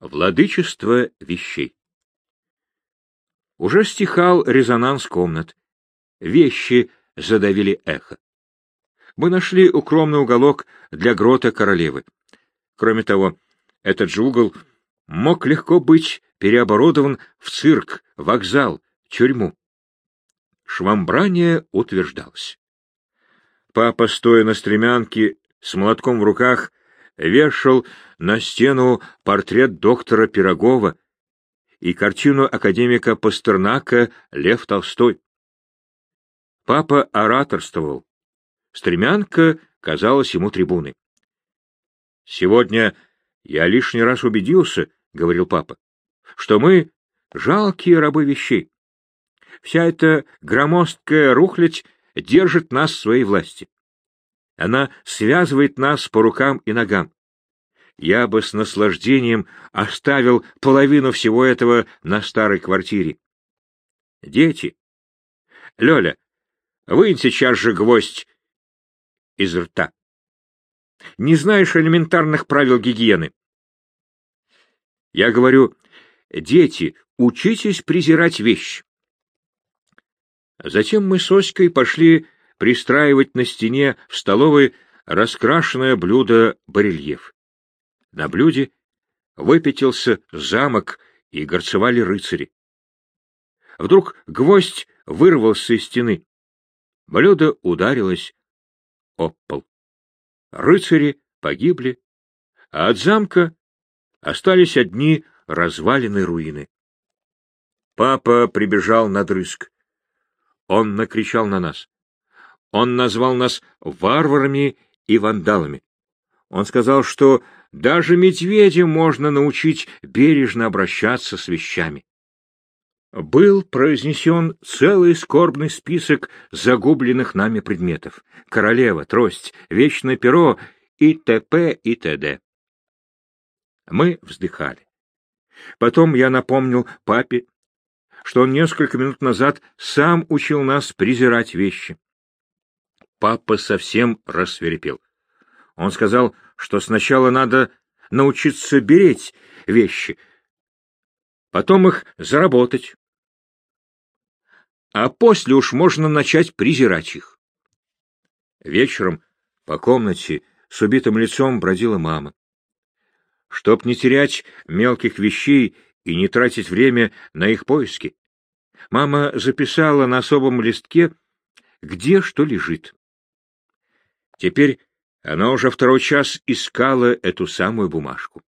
Владычество вещей. Уже стихал резонанс комнат. Вещи задавили эхо. Мы нашли укромный уголок для грота королевы. Кроме того, этот же угол мог легко быть переоборудован в цирк, вокзал, тюрьму. Швамбрание утверждалось. Папа, стоя на стремянке, с молотком в руках, вешал на стену портрет доктора Пирогова и картину академика Пастернака «Лев Толстой». Папа ораторствовал. Стремянка казалась ему трибуной. «Сегодня я лишний раз убедился, — говорил папа, — что мы — жалкие рабы вещей. Вся эта громоздкая рухлядь держит нас в своей власти. Она связывает нас по рукам и ногам. Я бы с наслаждением оставил половину всего этого на старой квартире. Дети. Лёля, вынь сейчас же гвоздь из рта. Не знаешь элементарных правил гигиены. Я говорю, дети, учитесь презирать вещь. Затем мы с Оськой пошли пристраивать на стене в столовой раскрашенное блюдо барельеф. На блюде выпятился замок и горцевали рыцари. Вдруг гвоздь вырвался из стены. Блюдо ударилось об пол. Рыцари погибли, а от замка остались одни развалины руины. Папа прибежал на дрызг. Он накричал на нас. Он назвал нас варварами и вандалами. Он сказал, что даже медведя можно научить бережно обращаться с вещами. Был произнесен целый скорбный список загубленных нами предметов. Королева, трость, вечное перо и т.п. и т.д. Мы вздыхали. Потом я напомнил папе, что он несколько минут назад сам учил нас презирать вещи. Папа совсем рассверепел. Он сказал, что сначала надо научиться беречь вещи, потом их заработать, а после уж можно начать презирать их. Вечером по комнате с убитым лицом бродила мама. Чтоб не терять мелких вещей и не тратить время на их поиски. Мама записала на особом листке, где что лежит. Теперь она уже второй час искала эту самую бумажку.